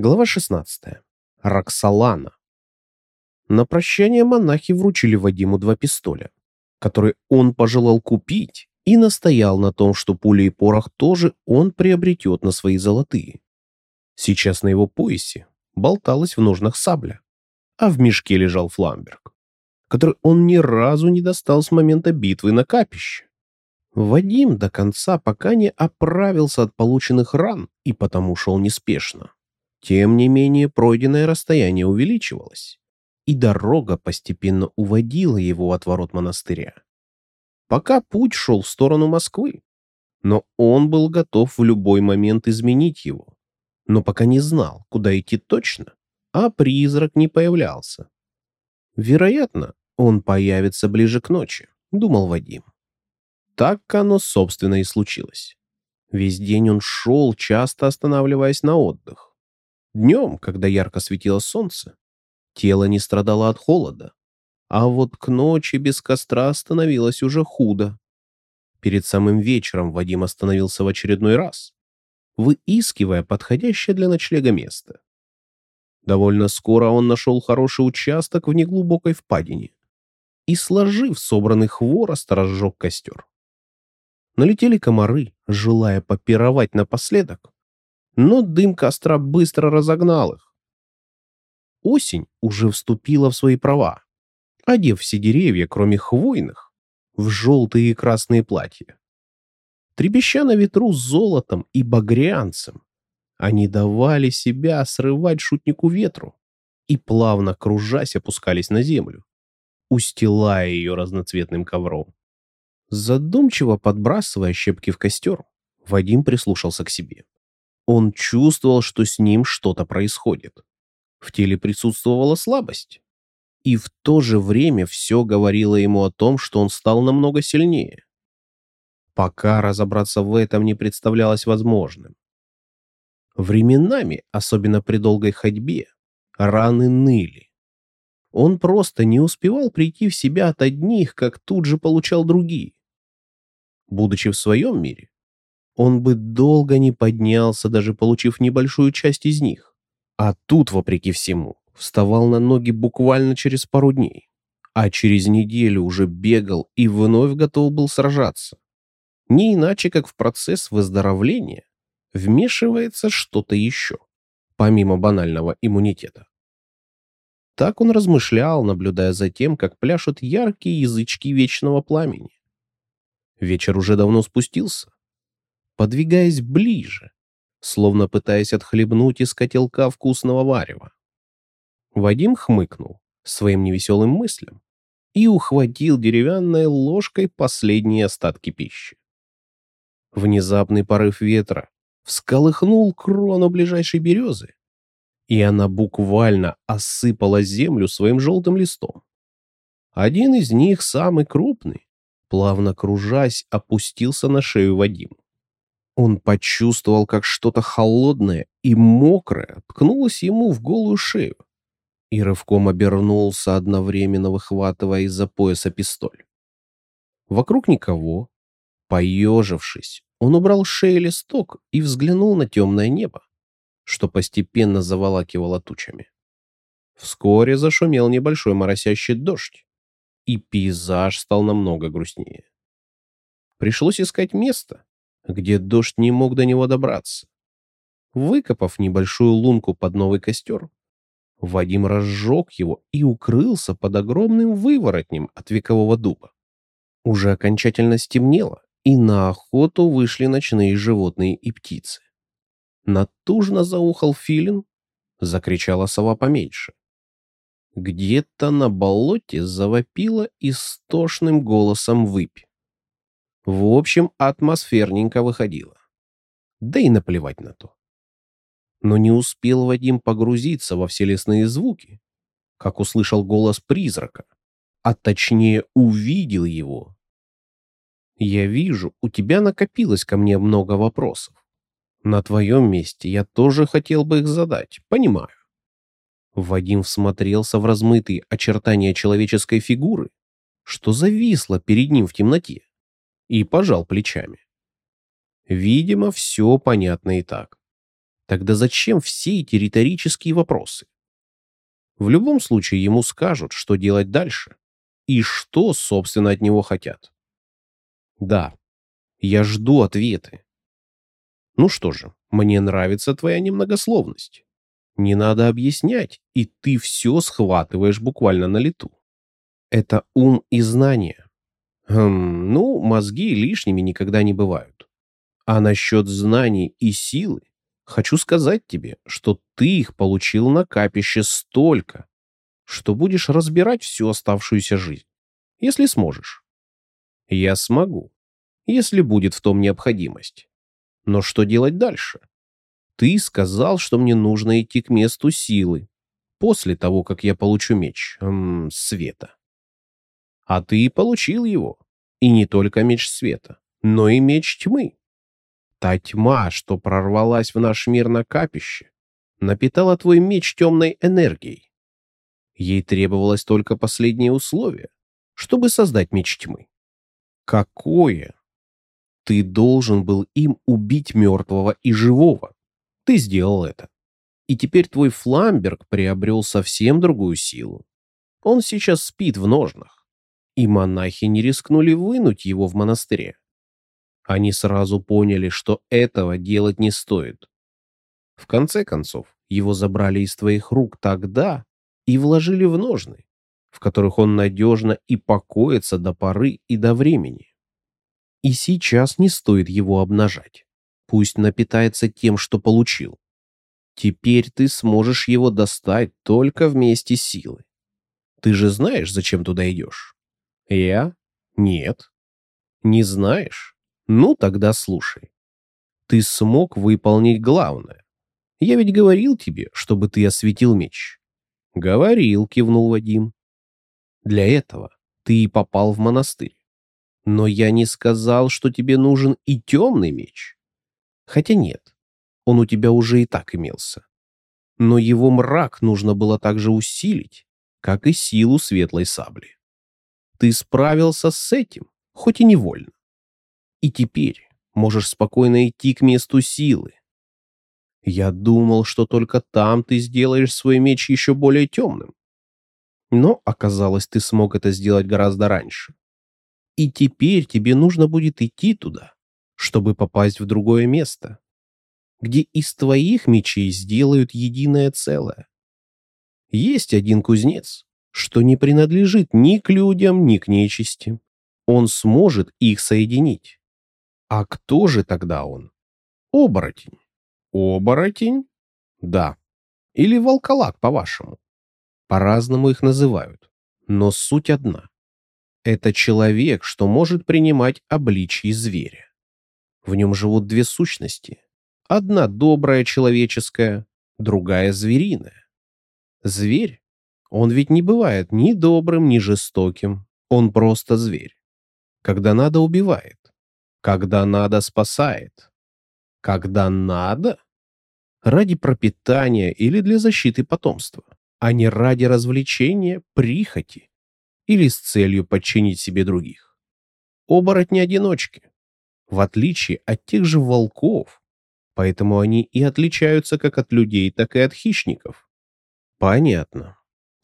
Глава 16. Роксолана. На прощание монахи вручили Вадиму два пистоля, которые он пожелал купить и настоял на том, что пули и порох тоже он приобретет на свои золотые. Сейчас на его поясе болталась в ножнах сабля, а в мешке лежал фламберг, который он ни разу не достал с момента битвы на капище. Вадим до конца пока не оправился от полученных ран и потому шел неспешно. Тем не менее, пройденное расстояние увеличивалось, и дорога постепенно уводила его от ворот монастыря. Пока путь шел в сторону Москвы, но он был готов в любой момент изменить его, но пока не знал, куда идти точно, а призрак не появлялся. Вероятно, он появится ближе к ночи, думал Вадим. Так оно, собственно, и случилось. Весь день он шел, часто останавливаясь на отдых. Днем, когда ярко светило солнце, тело не страдало от холода, а вот к ночи без костра становилось уже худо. Перед самым вечером Вадим остановился в очередной раз, выискивая подходящее для ночлега место. Довольно скоро он нашел хороший участок в неглубокой впадине и, сложив собранный хворост, разжег костер. Налетели комары, желая попировать напоследок, но дым костра быстро разогнал их. Осень уже вступила в свои права, одев все деревья, кроме хвойных, в желтые и красные платья. Трепеща на ветру золотом и багрянцем, они давали себя срывать шутнику ветру и, плавно кружась, опускались на землю, устилая ее разноцветным ковром. Задумчиво подбрасывая щепки в костер, Вадим прислушался к себе. Он чувствовал, что с ним что-то происходит. В теле присутствовала слабость. И в то же время все говорило ему о том, что он стал намного сильнее. Пока разобраться в этом не представлялось возможным. Временами, особенно при долгой ходьбе, раны ныли. Он просто не успевал прийти в себя от одних, как тут же получал другие. Будучи в своем мире, он бы долго не поднялся, даже получив небольшую часть из них. А тут, вопреки всему, вставал на ноги буквально через пару дней. А через неделю уже бегал и вновь готов был сражаться. Не иначе, как в процесс выздоровления вмешивается что-то еще, помимо банального иммунитета. Так он размышлял, наблюдая за тем, как пляшут яркие язычки вечного пламени. Вечер уже давно спустился, подвигаясь ближе, словно пытаясь отхлебнуть из котелка вкусного варева. Вадим хмыкнул своим невеселым мыслям и ухватил деревянной ложкой последние остатки пищи. Внезапный порыв ветра всколыхнул крону ближайшей березы, и она буквально осыпала землю своим желтым листом. Один из них, самый крупный, плавно кружась, опустился на шею Вадиму. Он почувствовал, как что-то холодное и мокрое ткнулось ему в голую шею и рывком обернулся, одновременно выхватывая из-за пояса пистоль. Вокруг никого. Поежившись, он убрал с листок и взглянул на темное небо, что постепенно заволакивало тучами. Вскоре зашумел небольшой моросящий дождь, и пейзаж стал намного грустнее. Пришлось искать место, где дождь не мог до него добраться. Выкопав небольшую лунку под новый костер, Вадим разжег его и укрылся под огромным выворотнем от векового дуба. Уже окончательно стемнело, и на охоту вышли ночные животные и птицы. Натужно заухал филин, закричала сова поменьше. Где-то на болоте завопила истошным голосом выпь. В общем, атмосферненько выходило. Да и наплевать на то. Но не успел Вадим погрузиться во все лесные звуки, как услышал голос призрака, а точнее увидел его. «Я вижу, у тебя накопилось ко мне много вопросов. На твоем месте я тоже хотел бы их задать, понимаю». Вадим всмотрелся в размытые очертания человеческой фигуры, что зависло перед ним в темноте и пожал плечами. Видимо, все понятно и так. Тогда зачем все эти риторические вопросы? В любом случае ему скажут, что делать дальше и что, собственно, от него хотят. Да, я жду ответы. Ну что же, мне нравится твоя немногословность. Не надо объяснять, и ты все схватываешь буквально на лету. Это ум и знание. Хм, ну, мозги лишними никогда не бывают. А насчет знаний и силы, хочу сказать тебе, что ты их получил на капище столько, что будешь разбирать всю оставшуюся жизнь, если сможешь. Я смогу, если будет в том необходимость. Но что делать дальше? Ты сказал, что мне нужно идти к месту силы, после того, как я получу меч эм, света. А ты получил его. И не только меч света, но и меч тьмы. Та тьма, что прорвалась в наш мир на капище, напитала твой меч темной энергией. Ей требовалось только последнее условие, чтобы создать меч тьмы. Какое? Ты должен был им убить мертвого и живого. Ты сделал это. И теперь твой Фламберг приобрел совсем другую силу. Он сейчас спит в ножнах. И монахи не рискнули вынуть его в монастыре. Они сразу поняли, что этого делать не стоит. В конце концов, его забрали из твоих рук тогда и вложили в ножны, в которых он надежно и покоится до поры и до времени. И сейчас не стоит его обнажать. Пусть напитается тем, что получил. Теперь ты сможешь его достать только вместе силы. Ты же знаешь, зачем туда идешь? Я? Нет. Не знаешь? Ну, тогда слушай. Ты смог выполнить главное. Я ведь говорил тебе, чтобы ты осветил меч. Говорил, кивнул Вадим. Для этого ты и попал в монастырь. Но я не сказал, что тебе нужен и темный меч. Хотя нет, он у тебя уже и так имелся. Но его мрак нужно было также усилить, как и силу светлой сабли. Ты справился с этим, хоть и невольно. И теперь можешь спокойно идти к месту силы. Я думал, что только там ты сделаешь свой меч еще более темным. Но оказалось, ты смог это сделать гораздо раньше. И теперь тебе нужно будет идти туда, чтобы попасть в другое место, где из твоих мечей сделают единое целое. Есть один кузнец, что не принадлежит ни к людям, ни к нечисти. Он сможет их соединить. А кто же тогда он? Оборотень. Оборотень? Да. Или волколак, по-вашему. По-разному их называют. Но суть одна. Это человек, что может принимать обличье зверя. В нем живут две сущности. Одна добрая человеческая, другая звериная. Зверь, он ведь не бывает ни добрым, ни жестоким. Он просто зверь. Когда надо, убивает. Когда надо, спасает. Когда надо? Ради пропитания или для защиты потомства, а не ради развлечения, прихоти или с целью подчинить себе других. Оборотни-одиночки, в отличие от тех же волков, поэтому они и отличаются как от людей, так и от хищников. Понятно.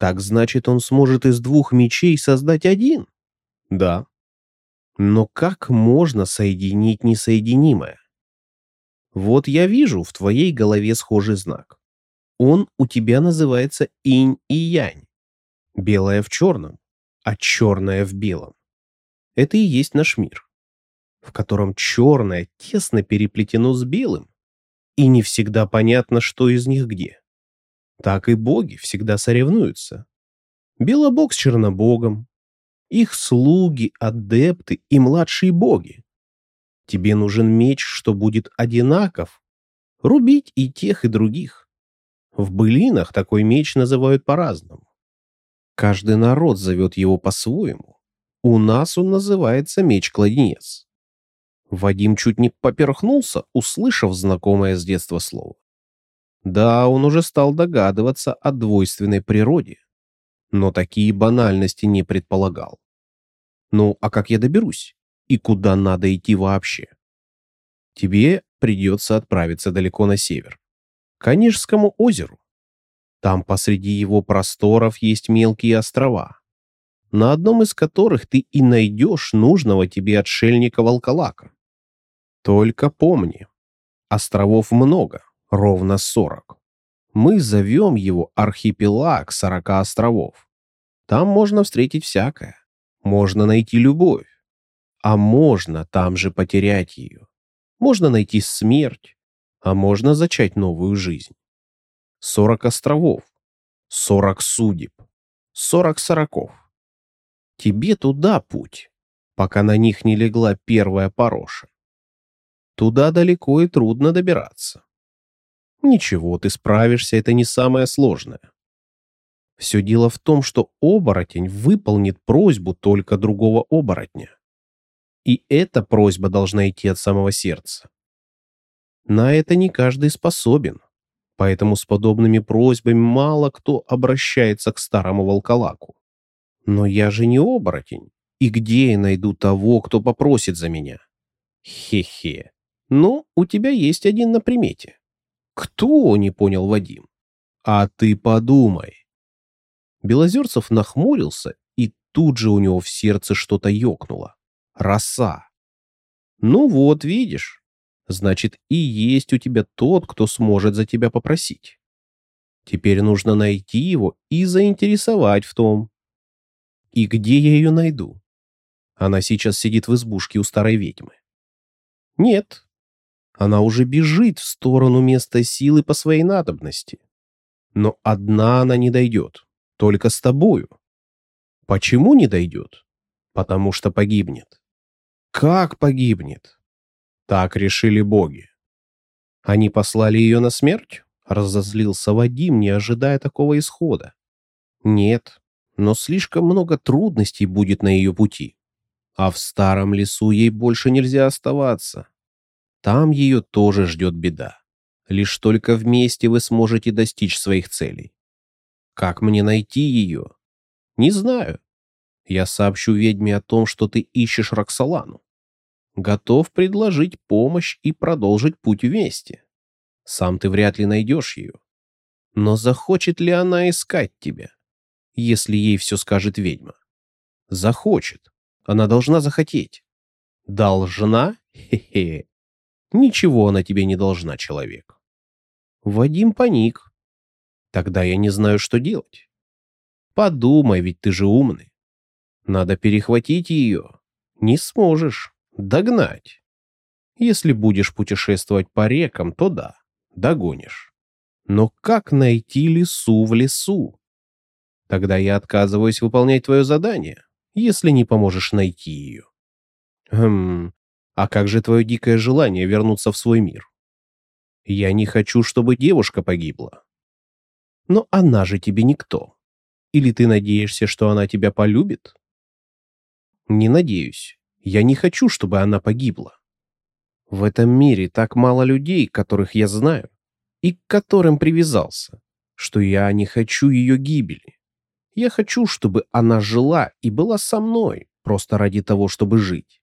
Так значит, он сможет из двух мечей создать один? Да. Но как можно соединить несоединимое? Вот я вижу в твоей голове схожий знак. Он у тебя называется инь и янь. Белое в черном, а черное в белом. Это и есть наш мир, в котором черное тесно переплетено с белым, и не всегда понятно, что из них где. Так и боги всегда соревнуются. Белобог с чернобогом, их слуги, адепты и младшие боги. Тебе нужен меч, что будет одинаков. Рубить и тех, и других. В былинах такой меч называют по-разному. Каждый народ зовет его по-своему. У нас он называется меч-кладенец. Вадим чуть не поперхнулся, услышав знакомое с детства слово. Да, он уже стал догадываться о двойственной природе но такие банальности не предполагал. Ну, а как я доберусь? И куда надо идти вообще? Тебе придется отправиться далеко на север. к Онежскому озеру. Там посреди его просторов есть мелкие острова, на одном из которых ты и найдешь нужного тебе отшельника-волколака. Только помни, островов много, ровно сорок. Мы зовем его архипелаг сорока островов. Там можно встретить всякое. Можно найти любовь. А можно там же потерять ее. Можно найти смерть, а можно зачать новую жизнь. Сорок островов, сорок судеб, сорок сороков. Тебе туда путь, пока на них не легла первая пороша. Туда далеко и трудно добираться. Ничего, ты справишься, это не самое сложное. Все дело в том, что оборотень выполнит просьбу только другого оборотня. И эта просьба должна идти от самого сердца. На это не каждый способен, поэтому с подобными просьбами мало кто обращается к старому волколаку. Но я же не оборотень. И где я найду того, кто попросит за меня? Хе-хе. Ну, у тебя есть один на примете. Кто, не понял Вадим. А ты подумай. Белозерцев нахмурился, и тут же у него в сердце что-то ёкнуло. Роса. Ну вот, видишь. Значит, и есть у тебя тот, кто сможет за тебя попросить. Теперь нужно найти его и заинтересовать в том, и где я ее найду? Она сейчас сидит в избушке у старой ведьмы. Нет. Она уже бежит в сторону места силы по своей надобности. Но одна она не дойдет. Только с тобою. Почему не дойдет? Потому что погибнет. Как погибнет? Так решили боги. Они послали ее на смерть? Разозлился Вадим, не ожидая такого исхода. Нет, но слишком много трудностей будет на ее пути. А в старом лесу ей больше нельзя оставаться. Там ее тоже ждет беда. Лишь только вместе вы сможете достичь своих целей. Как мне найти ее? Не знаю. Я сообщу ведьме о том, что ты ищешь Роксолану. Готов предложить помощь и продолжить путь вместе. Сам ты вряд ли найдешь ее. Но захочет ли она искать тебя? если ей все скажет ведьма. Захочет. Она должна захотеть. Должна? Хе-хе. Ничего она тебе не должна, человек. Вадим паник. Тогда я не знаю, что делать. Подумай, ведь ты же умный. Надо перехватить ее. Не сможешь. Догнать. Если будешь путешествовать по рекам, то да, догонишь. Но как найти лесу в лесу? Тогда я отказываюсь выполнять твое задание, если не поможешь найти ее. Хм, а как же твое дикое желание вернуться в свой мир? Я не хочу, чтобы девушка погибла. Но она же тебе никто. Или ты надеешься, что она тебя полюбит? Не надеюсь. Я не хочу, чтобы она погибла. В этом мире так мало людей, которых я знаю, и к которым привязался, что я не хочу ее гибели. Я хочу, чтобы она жила и была со мной, просто ради того, чтобы жить.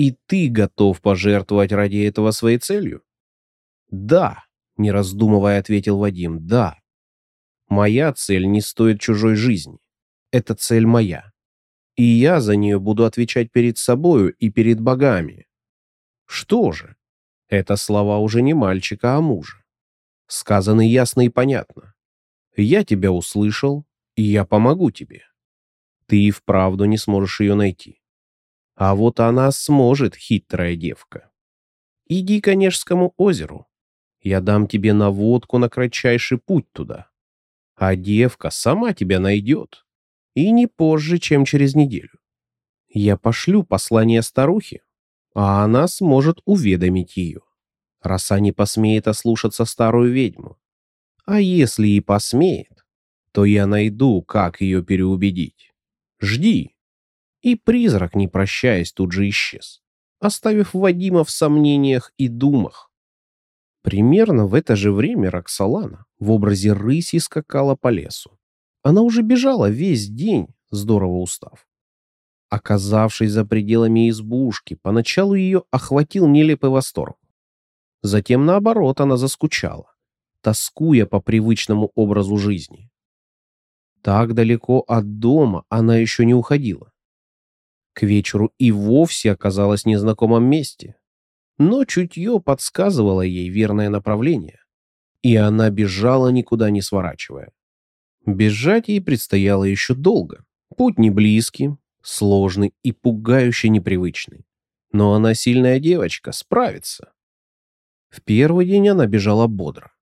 И ты готов пожертвовать ради этого своей целью? Да, не раздумывая, ответил Вадим, да. Моя цель не стоит чужой жизни. Это цель моя. И я за нее буду отвечать перед собою и перед богами. Что же? Это слова уже не мальчика, а мужа. Сказаны ясно и понятно. Я тебя услышал, и я помогу тебе. Ты и вправду не сможешь ее найти. А вот она сможет, хитрая девка. Иди к Онежскому озеру. Я дам тебе наводку на кратчайший путь туда. А девка сама тебя найдет. И не позже, чем через неделю. Я пошлю послание старухе, а она сможет уведомить ее. Роса не посмеет ослушаться старую ведьму. А если и посмеет, то я найду, как ее переубедить. Жди. И призрак, не прощаясь, тут же исчез, оставив Вадима в сомнениях и думах. Примерно в это же время Роксолана в образе рыси скакала по лесу. Она уже бежала весь день, здорово устав. Оказавшись за пределами избушки, поначалу ее охватил нелепый восторг. Затем, наоборот, она заскучала тоскуя по привычному образу жизни. Так далеко от дома она еще не уходила. К вечеру и вовсе оказалась в незнакомом месте. Но чутье подсказывало ей верное направление, и она бежала, никуда не сворачивая. Бежать ей предстояло еще долго. Путь не близкий, сложный и пугающе непривычный. Но она сильная девочка, справится. В первый день она бежала бодро.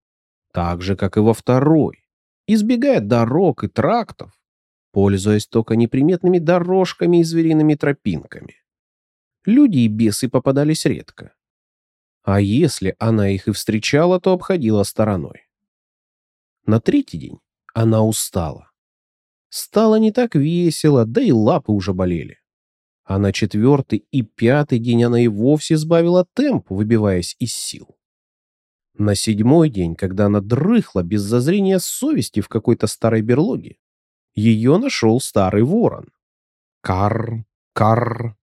Так же, как и во второй. Избегая дорог и трактов, пользуясь только неприметными дорожками и звериными тропинками. Люди и бесы попадались редко. А если она их и встречала, то обходила стороной. На третий день она устала. Стало не так весело, да и лапы уже болели. А на четвертый и пятый день она и вовсе сбавила темп, выбиваясь из сил. На седьмой день, когда она дрыхла без зазрения совести в какой-то старой берлоге, ее нашел старый ворон. Карр, карр.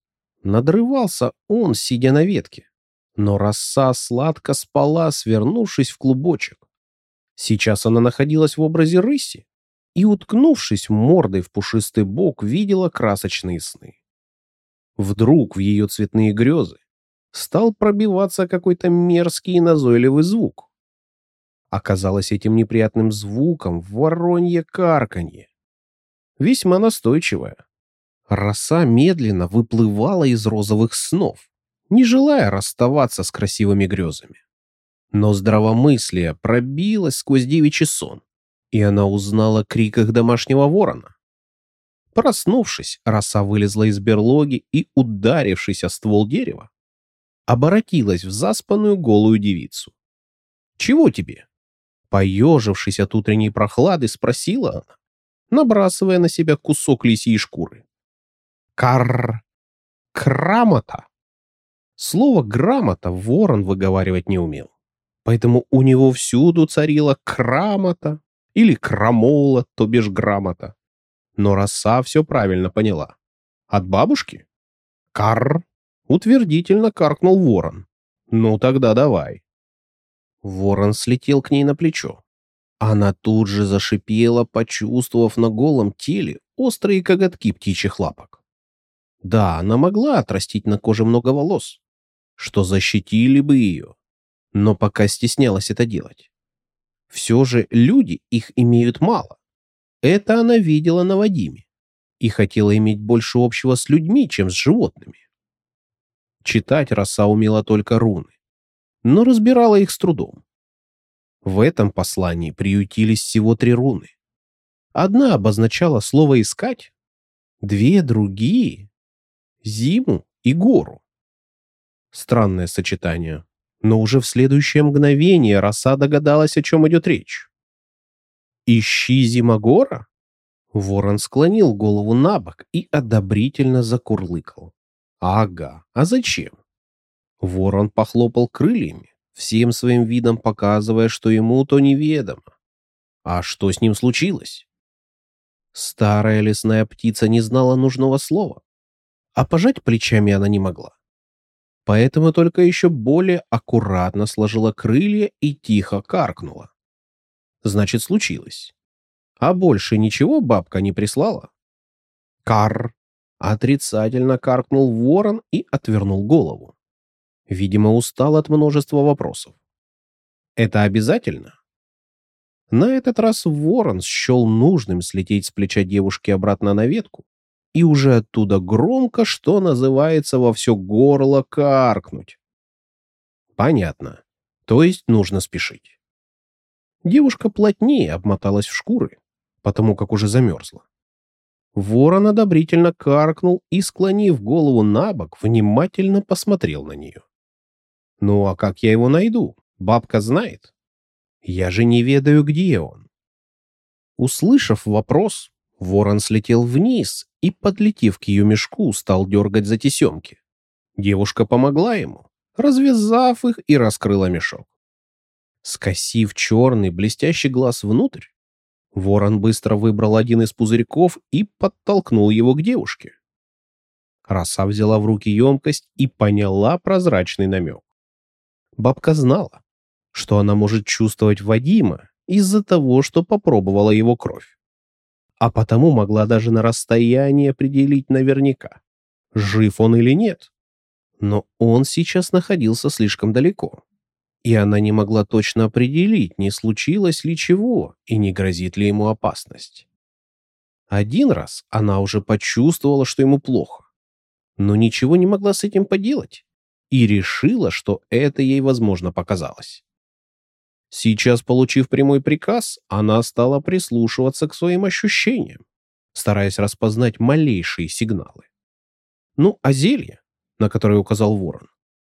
Надрывался он, сидя на ветке. Но роса сладко спала, свернувшись в клубочек. Сейчас она находилась в образе рыси и, уткнувшись мордой в пушистый бок, видела красочные сны. Вдруг в ее цветные грезы стал пробиваться какой-то мерзкий и назойливый звук. Оказалось этим неприятным звуком воронье карканье. Весьма настойчивое. Роса медленно выплывала из розовых снов, не желая расставаться с красивыми грезами. Но здравомыслие пробилось сквозь девичий сон, и она узнала криках домашнего ворона. Проснувшись, роса вылезла из берлоги и, ударившись о ствол дерева, оборотилась в заспанную голую девицу. «Чего тебе?» Поежившись от утренней прохлады, спросила она, набрасывая на себя кусок лисьей шкуры. «Карр! Крамота!» Слово «грамота» ворон выговаривать не умел поэтому у него всюду царила крамота или крамола, то бишь грамота. Но роса все правильно поняла. От бабушки? Карр! Утвердительно каркнул ворон. Ну тогда давай. Ворон слетел к ней на плечо. Она тут же зашипела, почувствовав на голом теле острые коготки птичьих лапок. Да, она могла отрастить на коже много волос, что защитили бы ее но пока стеснялась это делать. Все же люди их имеют мало. Это она видела на Вадиме и хотела иметь больше общего с людьми, чем с животными. Читать роса умела только руны, но разбирала их с трудом. В этом послании приютились всего три руны. Одна обозначала слово «искать», две другие — зиму и гору. Странное сочетание, но уже в следующее мгновение роса догадалась, о чем идет речь. «Ищи Зимогора?» Ворон склонил голову на бок и одобрительно закурлыкал. «Ага, а зачем?» Ворон похлопал крыльями, всем своим видом показывая, что ему то неведомо. А что с ним случилось? Старая лесная птица не знала нужного слова, а пожать плечами она не могла поэтому только еще более аккуратно сложила крылья и тихо каркнула. Значит, случилось. А больше ничего бабка не прислала? Кар! Отрицательно каркнул ворон и отвернул голову. Видимо, устал от множества вопросов. Это обязательно? На этот раз ворон счел нужным слететь с плеча девушки обратно на ветку и уже оттуда громко, что называется, во все горло каркнуть. Понятно. То есть нужно спешить. Девушка плотнее обмоталась в шкуры, потому как уже замерзла. Ворон одобрительно каркнул и, склонив голову на бок, внимательно посмотрел на нее. «Ну а как я его найду? Бабка знает. Я же не ведаю, где он». Услышав вопрос, Ворон слетел вниз и, подлетев к ее мешку, стал дергать за тесемки. Девушка помогла ему, развязав их и раскрыла мешок. Скосив черный блестящий глаз внутрь, ворон быстро выбрал один из пузырьков и подтолкнул его к девушке. Роса взяла в руки емкость и поняла прозрачный намек. Бабка знала, что она может чувствовать Вадима из-за того, что попробовала его кровь. А потому могла даже на расстоянии определить наверняка, жив он или нет. Но он сейчас находился слишком далеко. И она не могла точно определить, не случилось ли чего и не грозит ли ему опасность. Один раз она уже почувствовала, что ему плохо, но ничего не могла с этим поделать и решила, что это ей, возможно, показалось. Сейчас, получив прямой приказ, она стала прислушиваться к своим ощущениям, стараясь распознать малейшие сигналы. Ну, а зелье, на которое указал ворон,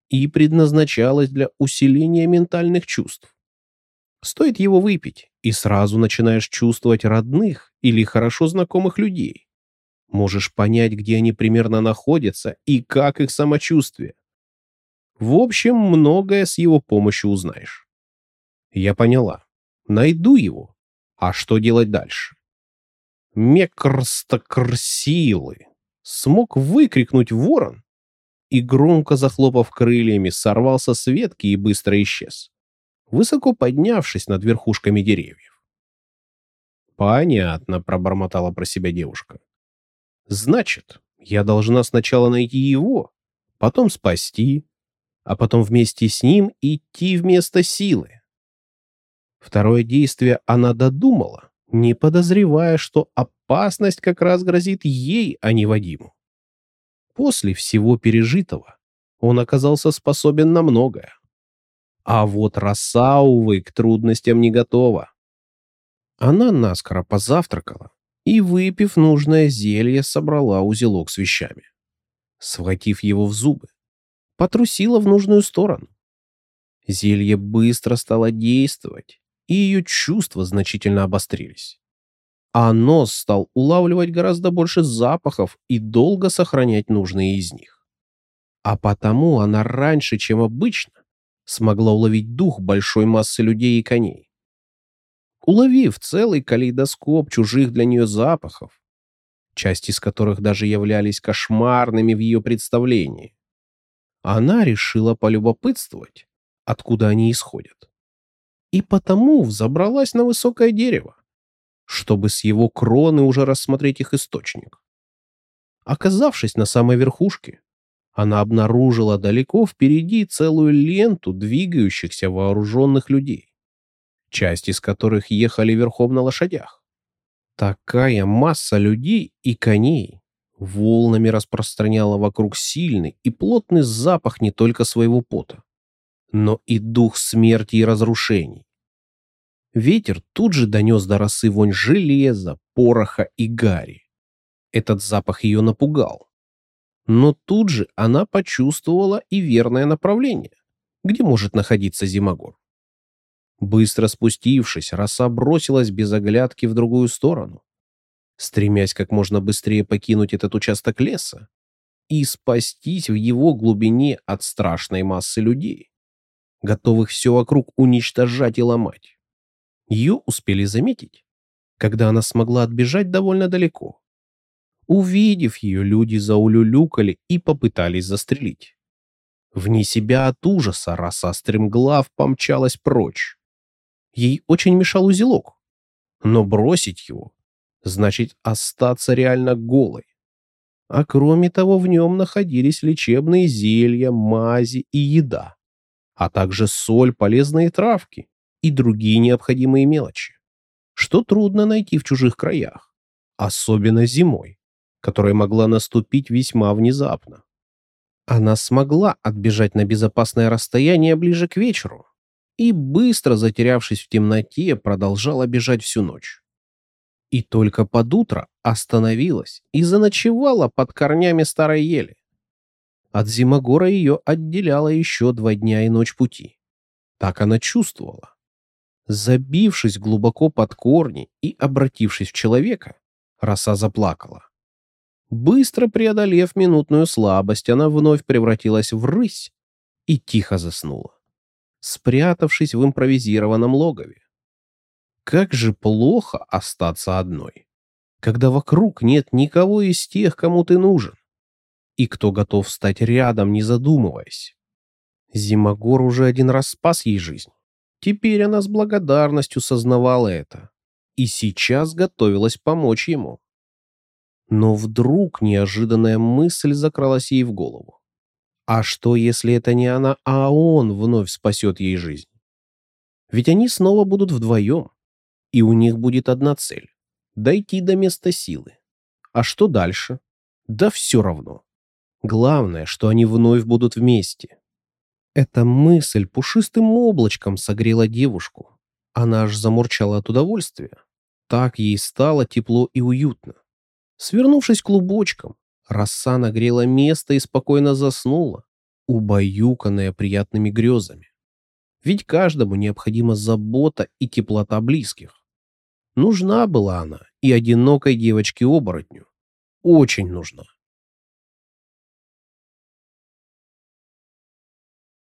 и предназначалось для усиления ментальных чувств. Стоит его выпить, и сразу начинаешь чувствовать родных или хорошо знакомых людей. Можешь понять, где они примерно находятся и как их самочувствие. В общем, многое с его помощью узнаешь. Я поняла. Найду его. А что делать дальше? Мекрстокрсилы. Смог выкрикнуть ворон и, громко захлопав крыльями, сорвался с ветки и быстро исчез, высоко поднявшись над верхушками деревьев. «Понятно», — пробормотала про себя девушка. «Значит, я должна сначала найти его, потом спасти, а потом вместе с ним идти вместо силы. Второе действие она додумала, не подозревая, что опасность как раз грозит ей, а не Вадиму. После всего пережитого он оказался способен на многое. А вот роса, увы, к трудностям не готова. Она наскоро позавтракала и, выпив нужное зелье, собрала узелок с вещами. Схватив его в зубы, потрусила в нужную сторону. Зелье быстро стало действовать, и ее чувства значительно обострились. А нос стал улавливать гораздо больше запахов и долго сохранять нужные из них. А потому она раньше, чем обычно, смогла уловить дух большой массы людей и коней. Уловив целый калейдоскоп чужих для нее запахов, части из которых даже являлись кошмарными в ее представлении, она решила полюбопытствовать, откуда они исходят. И потому взобралась на высокое дерево, чтобы с его кроны уже рассмотреть их источник. Оказавшись на самой верхушке, она обнаружила далеко впереди целую ленту двигающихся вооруженных людей, часть из которых ехали верхом на лошадях. Такая масса людей и коней волнами распространяла вокруг сильный и плотный запах не только своего пота, но и дух смерти и разрушений. Ветер тут же донес до росы вонь железа, пороха и гари. Этот запах ее напугал. Но тут же она почувствовала и верное направление, где может находиться Зимогор. Быстро спустившись, роса бросилась без оглядки в другую сторону, стремясь как можно быстрее покинуть этот участок леса и спастись в его глубине от страшной массы людей, готовых все вокруг уничтожать и ломать. Ее успели заметить, когда она смогла отбежать довольно далеко. Увидев ее, люди заулюлюкали и попытались застрелить. Вне себя от ужаса роса стремглав помчалась прочь. Ей очень мешал узелок, но бросить его значит остаться реально голой. А кроме того, в нем находились лечебные зелья, мази и еда, а также соль, полезные травки и другие необходимые мелочи, что трудно найти в чужих краях, особенно зимой, которая могла наступить весьма внезапно. Она смогла отбежать на безопасное расстояние ближе к вечеру и, быстро затерявшись в темноте, продолжала бежать всю ночь и только под утро остановилась и заночевала под корнями старой ели. От Зимогора ее отделяло еще два дня и ночь пути. Так она чувствовала. Забившись глубоко под корни и обратившись в человека, роса заплакала. Быстро преодолев минутную слабость, она вновь превратилась в рысь и тихо заснула, спрятавшись в импровизированном логове. Как же плохо остаться одной, когда вокруг нет никого из тех, кому ты нужен, и кто готов стать рядом, не задумываясь. Зимогор уже один раз спас ей жизнь, Теперь она с благодарностью сознавала это и сейчас готовилась помочь ему. Но вдруг неожиданная мысль закралась ей в голову. А что, если это не она, а он вновь спасет ей жизнь? Ведь они снова будут вдвоем, и у них будет одна цель — дойти до места силы. А что дальше? Да все равно. Главное, что они вновь будут вместе. Эта мысль пушистым облачком согрела девушку. Она аж замурчала от удовольствия. Так ей стало тепло и уютно. Свернувшись клубочком, роса нагрела место и спокойно заснула, убаюканная приятными грезами. Ведь каждому необходима забота и теплота близких. Нужна была она и одинокой девочке-оборотню. Очень нужна.